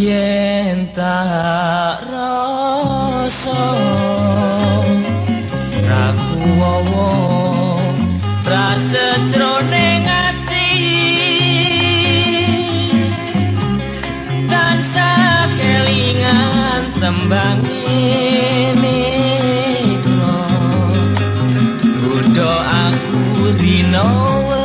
yen tak rasa rakuwowo prasetrone ati tansa kelingan tembang ini kudo aku rinowo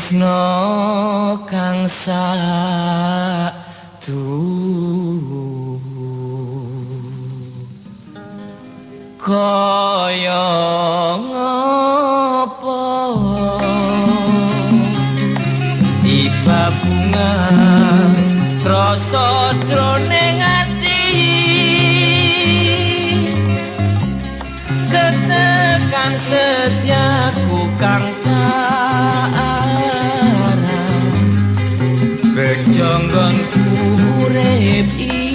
tresno kang satu. Kaya ngapa? Tiba bunga rasa jroning ati. Ketekan setiaku kang kejonggonku urip iki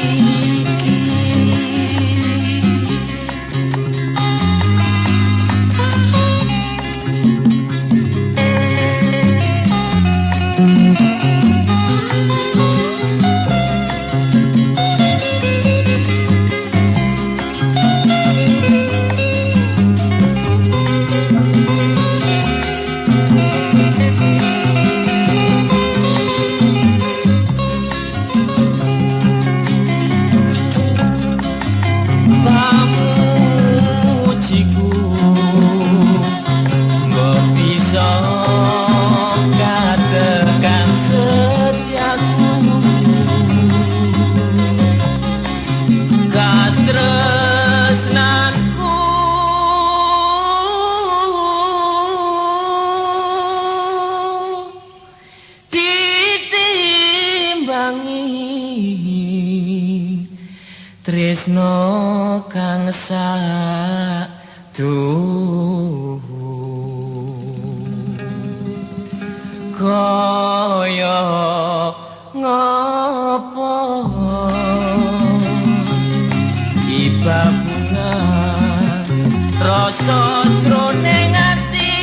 tresno kang satu. Kaya ngapa? Iba bunga rasa jroning ati